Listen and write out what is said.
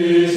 is